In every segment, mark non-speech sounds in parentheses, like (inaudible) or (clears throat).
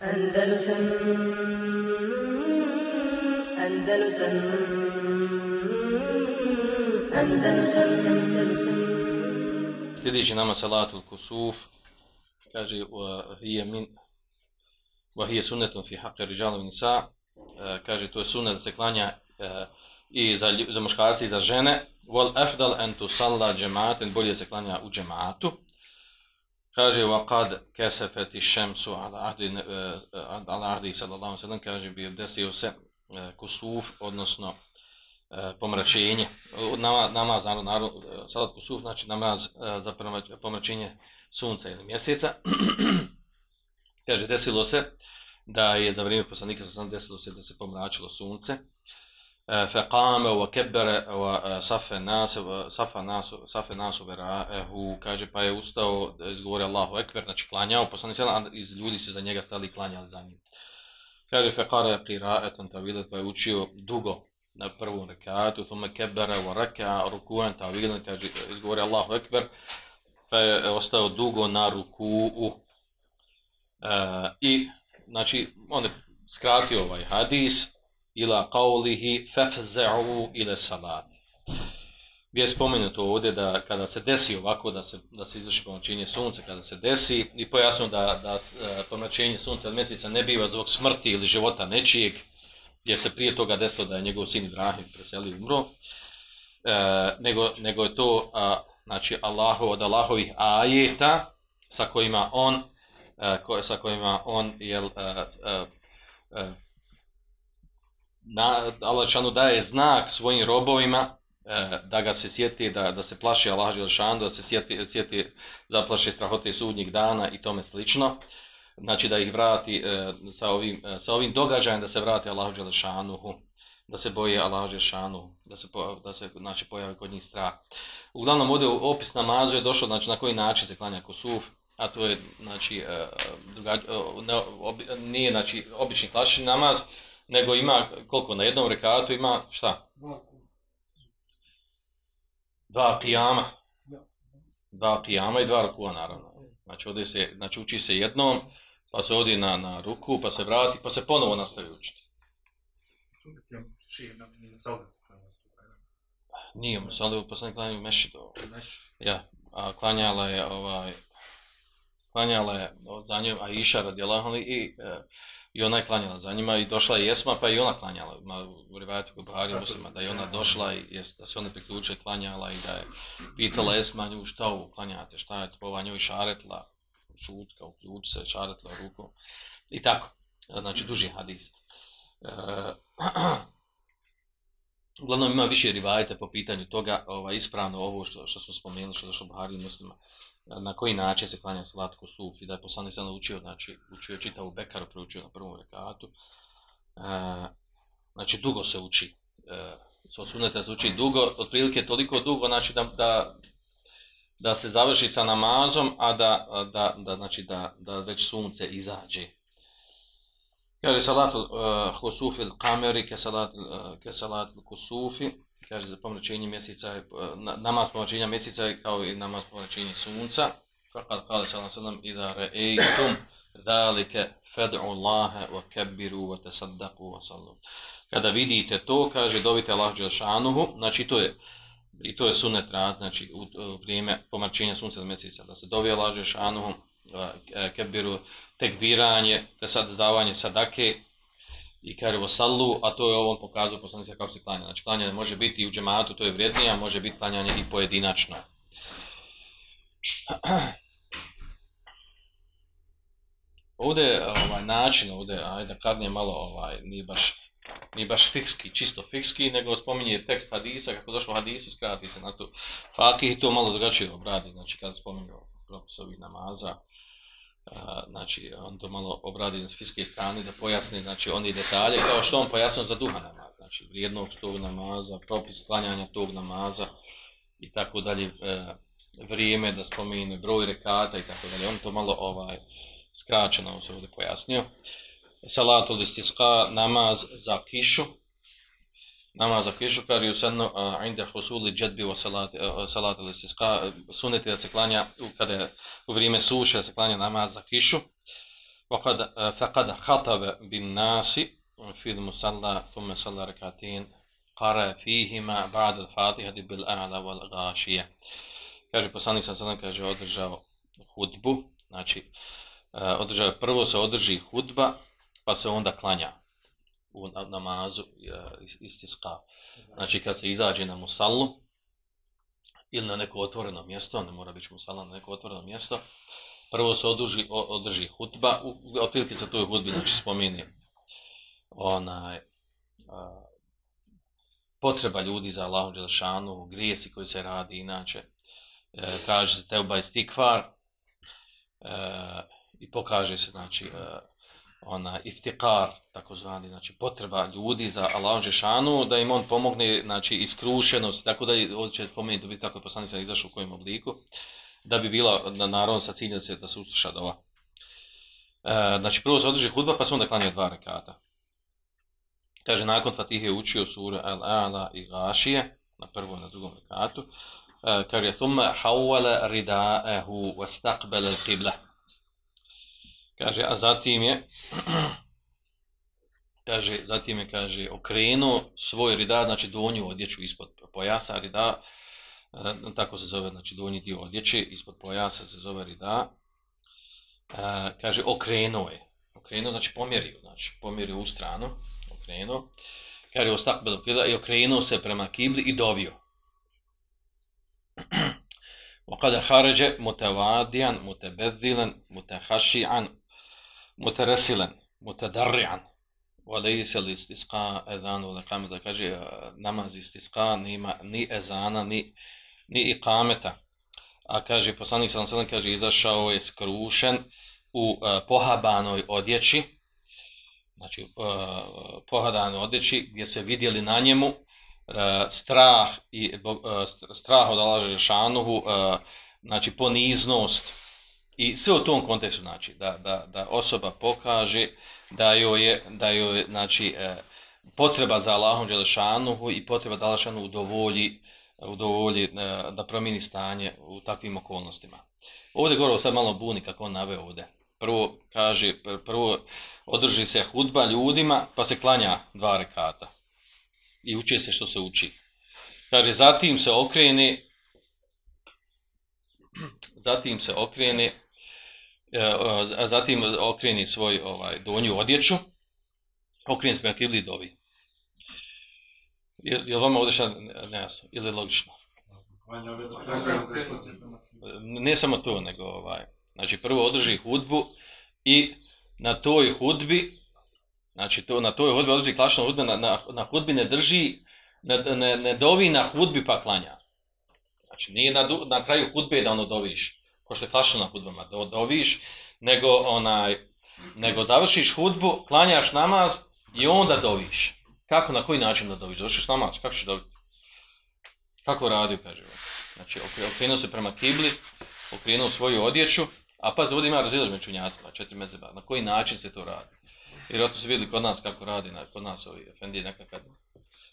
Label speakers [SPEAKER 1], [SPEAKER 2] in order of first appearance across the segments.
[SPEAKER 1] Andalusam Andalusam Andalusam Andalusam.
[SPEAKER 2] Sljedeći nama salatul kusuf kaže je min wa hiya sunnatun fi haqqi rijal wa nisa e, kaže to je sunnet da se klanja e, i za za muškarce i za žene. Wal afdal an tusalla jama'atan bolje se klanja u džematu kaže وقد كسفت الشمس على عهد ala ahdi e, ala ahdi sallallahu alejhi kaže bi obdesio se eh, kusuf odnosno pomračenje nama namaz narod salat kusuf znači namaz za pomračenje sunca ili mjeseca (clears throat) kaže desilo se da je za vrijeme poslanika sa desilo se da se pomračilo sunce. Eh, e, fa qama wa kabbara wa e, safa nas safa nas safa nas vera'ahu kaže pa je ustao da izgovori Allahu ekber znači klanjao poslanik se iz ljudi se za njega stali klanjali za njim. Kaže fa qara qira'atan tawilat pa je učio dugo na prvom rekatu thumma kabbara wa raka'a ruku'an tawilan kaže izgovori Allahu ekber pa je ostao dugo na ruku'u. Uh, i znači, on je skratio ovaj hadis, ila qawlihi fafza'u ila salati. Gdje je spomenuto ovdje da kada se desi ovako, da se, da se izvrši pomračenje sunca, kada se desi, i pojasno da, da e, uh, pomračenje sunca od mjeseca ne biva zbog smrti ili života nečijeg, gdje se prije toga desilo da je njegov sin Ibrahim preselio umro, e, nego, nego je to a, znači Allahu od Allahovih ajeta sa kojima on e, ko sa kojima on je uh, uh, uh, na Allah šanu daje znak svojim robovima uh, da ga se sjeti da da se plaši Allah dželešan da se sjeti sjeti da plaši strahote sudnjeg dana i tome slično. Znači da ih vrati e, sa ovim e, sa ovim događajem da se vrati Allah dželešanuhu da se boje Allah dželešanu da se da se znači pojavi kod njih strah. Uglavnom ovdje opis namazu je došao znači na koji način se klanja kusuf a to je znači e, druga, ne, obi, nije znači obični klasični namaz nego ima koliko na jednom rekatu ima šta? Dva kijama dva kijama i dva rukua naravno. Znači ovdje se znači uči se jednom pa se odi na na ruku pa se vrati pa se ponovo nastavi učiti. Nije mu sada u poslanik klanju mešidu ja a klanjala je ovaj klanjala je za njom Aisha radijallahu i e, i ona je klanjala za njima i došla je Jesma pa i ona klanjala ima u rivajetu kod Buhari muslima da je ona došla i jest, da se ona priključe klanjala i da je pitala Jesma nju šta ovo klanjate? Šta je to? Ova njoj šaretla šutka u ključ se šaretla ruku i tako znači duži hadis. E, (clears throat) Uglavnom ima više rivajete po pitanju toga, ovaj, ispravno ovo što, što smo spomenuli, što je došlo Buhari muslima, na koji način se klanja slatko sufi, i da je poslanik sada učio, znači učio čitavu Bekaru, proučio na prvom rekatu. E, znači dugo se uči. E, so sunete se uči dugo, otprilike toliko dugo, znači da, da, da se završi sa namazom, a da, da, da, znači da, da već sunce izađe. Kaže salatu uh, e, husufi il-kameri ke salatu uh, salat e, kusufi kaže za pomračenje mjeseca, e, namaz pomračenja mjeseca kao i namaz pomračenja sunca. Fakat kale sallam sallam, idha re'ejtum dhalike fed'u Allahe wa kebiru wa tasaddaku wa sallu. Kada vidite to, kaže, dovite Allah Đelšanuhu, znači to je, i to je sunet rad, znači u, u vrijeme pomračenja sunca mjeseca, da se dovije Allah Đelšanuhu, e, kebiru, tekbiranje, te sad davanje sadake, i kaže sallu, a to je ovom on pokazao poslanica kako se klanja. Znači klanjanje može biti i u džematu, to je vrijednije, a može biti klanjanje i pojedinačno. (clears throat) Ovdje ovaj način, ovdje, ajde, kad nije malo, ovaj, nije baš, nije baš fikski, čisto fikski, nego spominje tekst hadisa, kako došlo hadisu, skrati se na to. Fakih to malo drugačije obradi, znači kada spominje propis ovih namaza, a, znači on to malo obradi s fiske strane da pojasni znači oni detalje kao što on pojasnio za duha namaz znači vrijednost tog namaza propis klanjanja tog namaza i tako dalje e, vrijeme da spomene broj rekata i tako dalje. On to malo ovaj skraćeno se ovdje pojasnio. Salatul istisqa namaz za kišu namaz za kišu kaže je usadno inda husuli džedbi wa salat, salat ili siska suneti da se klanja u, kada u vrijeme suše da se klanja namaz za kišu وقد فقد خطب بالناس في المصلى ثم صلى ركعتين قرأ فيهما بعد الفاتحة بالأعلى والغاشية kaže poslanik sam sada kaže održao hudbu znači održao prvo se održi hudba pa se onda klanja u namazu istiska znači kad se izađe na musallu ili na neko otvoreno mjesto ne mora biti musalla na neko otvoreno mjesto prvo se oduži, održi hutba, otprilike se tu hutbi znači, spomeni onaj, a, potreba ljudi za Allahom Đelšanu, grijesi koji se radi inače, e, kaže se teuba i stikvar, e, i pokaže se znači, e, ona iftikar, takozvani, znači potreba ljudi za Allahom Žešanu, da im on pomogne znači, iskrušenost, tako da ovdje će pomenuti biti kako je poslanica izašao u kojem obliku da bi bila na naravno sa ciljem se da se usluša dova. E, znači prvo se održi hudba pa se onda klanja dva rekata. Kaže nakon Fatihe je učio sura Al-A'la i Gašije na prvom i na drugom rekatu. E, kaže thumma hawala rida'ahu wastaqbala al-qibla Kaže a zatim je (clears throat) kaže zatim je kaže okrenuo svoj rida znači donju odjeću ispod pojasa rida e, tako se zove, znači donji dio odjeće, ispod pojasa se zove rida, e, kaže okrenuo je, okrenuo, znači pomjerio, znači pomjerio u stranu, okrenuo, kaže ostakbel kibla i okrenuo se prema kibli i dovio. (clears throat) وقد خرج متواديا متبذلا متخشعا mutaresilen, mutadarri'an, Valeji se li stiska ezan u lekame, da kaže namaz i stiska nima ni ezana, ni, ni ikameta. A kaže, poslanik sam sredan, kaže, izašao je skrušen u uh, pohabanoj odjeći, znači uh, pohabanoj odjeći gdje se vidjeli na njemu uh, strah i uh, strah od Allaha Žešanuhu, uh, znači poniznost, i sve u tom kontekstu znači da, da, da osoba pokaže da joj je da joj znači e, potreba za Allahom Đelešanuhu i potreba da Allahšanu udovolji udovolji e, da promijeni stanje u takvim okolnostima. Ovdje govore sad malo buni kako on naveo ovdje. Prvo kaže, prvo održi se hudba ljudima pa se klanja dva rekata i uči se što se uči. Kaže, zatim se okrene zatim se okrene e, zatim okreni svoj ovaj donju odjeću okreni se prema kibli dovi Je, je vama ovdje šta nejasno? Ili logično? Ne samo to, nego ovaj. Znači prvo održi hudbu i na toj hudbi, znači to, na toj hudbi održi klašna hudba, na, na, na hudbi ne drži, ne, ne, ne dovi na hudbi pa klanja. Znači nije na, na kraju hudbe da ono doviš, ko što je klašna na hudbama, da doviš, nego onaj, nego završiš hudbu, klanjaš namaz i onda doviš. Kako, na koji način da doviš? Završiš namaz, kako ćeš dobiti? Kako radio, kaže on. Znači, okrenuo se prema kibli, okrenuo svoju odjeću, a pa ovdje ima razilaž među njacima, četiri mezeba. Na koji način se to radi? Jer oto su vidjeli kod nas kako radi, na, kod nas ovi efendije nekad kad,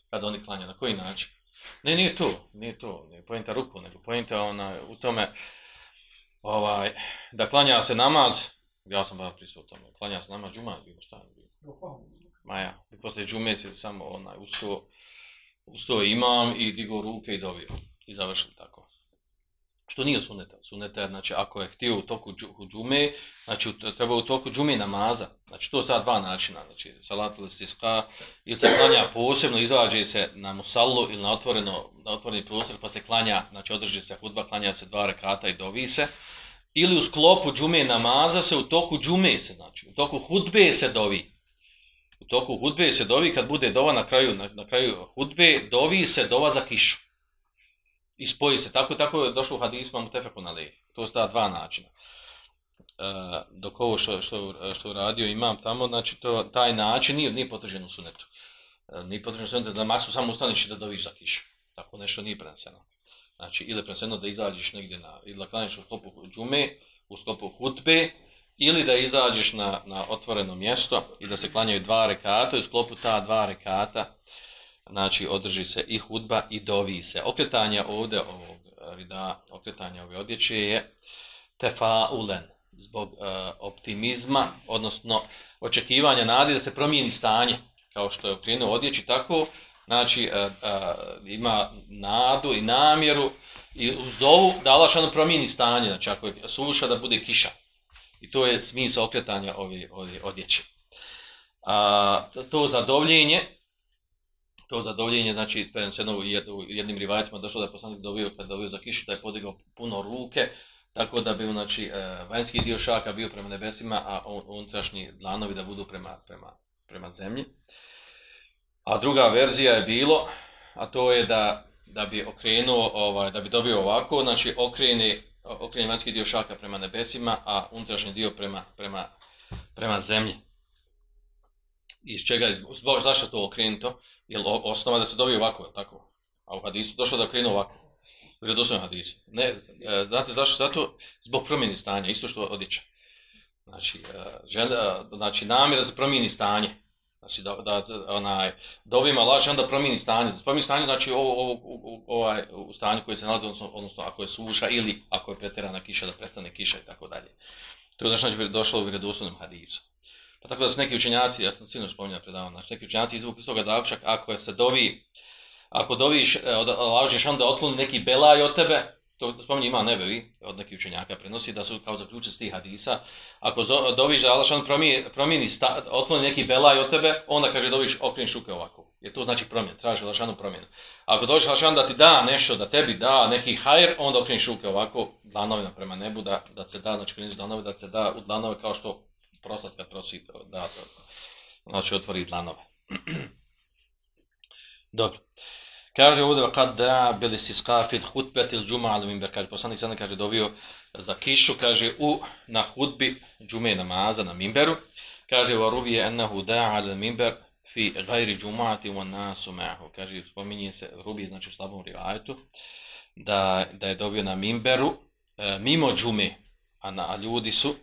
[SPEAKER 2] kad oni klanja, na koji način? Ne, nije to, nije to, nije pojenta ruku, nego pojenta ona, u tome, ovaj, da klanja se namaz, ja sam ba prisuo tome, klanja se namaz, džuma, bilo šta je bilo. Maja, i posle džume se samo onaj usto, usto imam i digo ruke i dovio. I završili tako. Što nije suneta. Suneta je, znači, ako je htio u toku džume, znači, treba u toku džume namaza. Znači, to sa dva načina. Znači, salat ili stiska, ili se klanja posebno, izađe se na musallu ili na, otvoreno, na otvoreni prostor, pa se klanja, znači, održi se hudba, klanja se dva rekata i dovi se. Ili u sklopu džume namaza se u toku džume se, znači, u toku hudbe se dovi u toku hudbe se dovi kad bude dova na kraju na, na kraju hudbe dovi se dova za kišu i spoji se. Tako tako je došlo u hadisma mu tefeku na leh to su ta dva načina. E, dok ovo što, što, što radio imam tamo znači to taj način nije, nije potvrđen u sunetu. E, nije potvrđen u sunetu da maksu samo ustaniš da doviš za kišu. Tako nešto nije preneseno. Znači ili preneseno da izađeš negdje na ili da klaniš u sklopu džume u sklopu hutbe, ili da izađeš na, na otvoreno mjesto i da se klanjaju dva rekata i u sklopu ta dva rekata znači održi se i hudba i dovi se. Okretanje ovdje ovog e, rida, okretanje ove odjeće je tefaulen, zbog e, optimizma, odnosno očekivanja nadi da se promijeni stanje, kao što je okrenuo odjeći, tako znači e, e, ima nadu i namjeru i uz dovu da Allah ono promijeni stanje, znači ako je suša da bude kiša. I to je smisao okretanja ove, ove odjeće. A, to zadovljenje, to zadovoljenje, znači, prenoseno u jednim rivajetima došlo da je poslanik dobio, kad dobio za kišu, da je podigao puno ruke, tako da bi, znači, e, vanjski dio šaka bio prema nebesima, a unutrašnji dlanovi da budu prema, prema, prema zemlji. A druga verzija je bilo, a to je da, da bi okrenuo, ovaj, da bi dobio ovako, znači, okreni, okreni vanjski dio šaka prema nebesima, a unutrašnji dio prema, prema, prema zemlji iz čega je, zbog, zašto to okrenuto? Jel osnova da se dobije ovako, je tako? A u hadisu došlo da krenu ovako. U redosnom hadisu. Ne, e, znate zašto? Zato zbog promjeni stanja, isto što odjeća. Znači, e, znači namjera da se promijeni stanje. Znači, da, da, onaj, da ovima laže, onda promijeni stanje. Da promijeni stanje, znači, ovo, ovo, ovaj, u stanju koje se nalazi, odnosno, odnosno, ako je suša ili ako je pretjerana kiša, da prestane kiša i tako dalje. To je znači došlo u redosnom hadisu. Pa tako da su neki učenjaci, ja sam sinoć spominjao predavno, znači neki učenjaci izvuku iz toga zaključak, ako se dovi, ako doviš, e, od, lažiš onda otkloni neki belaj od tebe, to spominje ima nebevi, od nekih učenjaka prenosi, da su kao zaključci tih hadisa, ako zo, doviš da Allah promijeni, promijeni sta, otkloni neki belaj od tebe, onda kaže doviš okreni šuke ovako. Jer to znači promjen, traži Allah promjenu. Ako doviš Allah da ti da nešto, da tebi da neki hajr, onda okreni šuke ovako, dlanovina prema nebu, da, da se da, znači kreniš dlanove, da se da u dlanove kao što prostat kad prosi da, da znači otvori dlanove. (clears throat) Dobro. Kaže ovdje kad da bili si skafid hutbet il džuma al minber, kaže poslanik sada kaže dobio za kišu, kaže u na hutbi džume namaza na minberu, kaže wa rubi annahu da'a al minber fi ghairi džumati wa nasu ma'hu, kaže spominje se rubi znači u slabom rivajetu da, da je dobio na minberu e, mimo džume, a, na, a ljudi su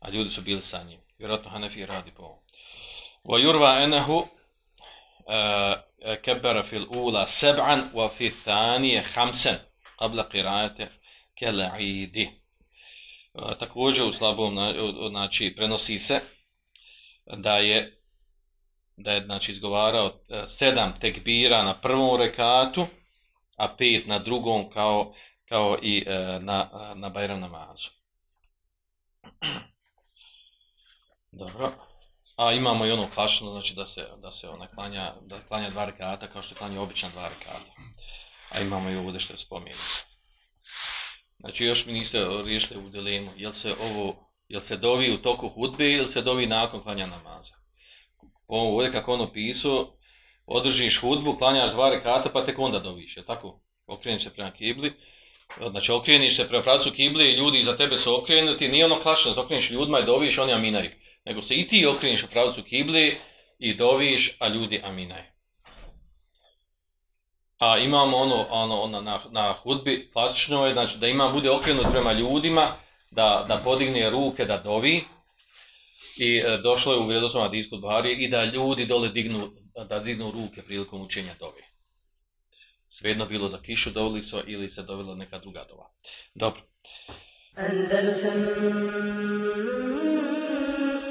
[SPEAKER 2] a ljudi su bili sa njim. Vjerojatno Hanefi radi po ovom. Wa yurva enahu uh, e, e, kebbera fil ula seb'an wa fi thanije hamsen qabla qirajate kela'idi. Uh, e, također u slabom znači, prenosi se da je da je znači izgovarao sedam tekbira na prvom rekatu, a pet na drugom kao, kao i na, na Bajram namazu. Dobro. A imamo i ono klašno, znači da se da se ona klanja, da klanja dva rekata kao što klanja obična dva rekata. A imamo i ovdje što je spomenuo. Znači još mi niste riješili u dilemu, jel se ovo, jel se dovi u toku hudbe ili se dovi nakon klanja namaza. Ovo ovdje kako ono pisao, održiš hudbu, klanjaš dva rekata pa tek onda doviš, je tako? Okreniš se prema kibli. Znači okreniš se prema pravcu kibli i ljudi za tebe su okrenuti, nije ono klašno, znači, okreniš ljudima i doviš, oni aminaju nego se i ti okreniš u pravcu kibli i doviš, a ljudi aminaj. A imamo ono, ono, ono na, na hudbi, klasično je, znači da ima bude okrenut prema ljudima, da, da podigne ruke, da dovi, i e, došlo je u vredosnom hadijsku dvari i da ljudi dole dignu, da dignu ruke prilikom učenja dovi. Svejedno bilo za kišu dovili su ili se dovila neka druga dova. Dobro. Andalusam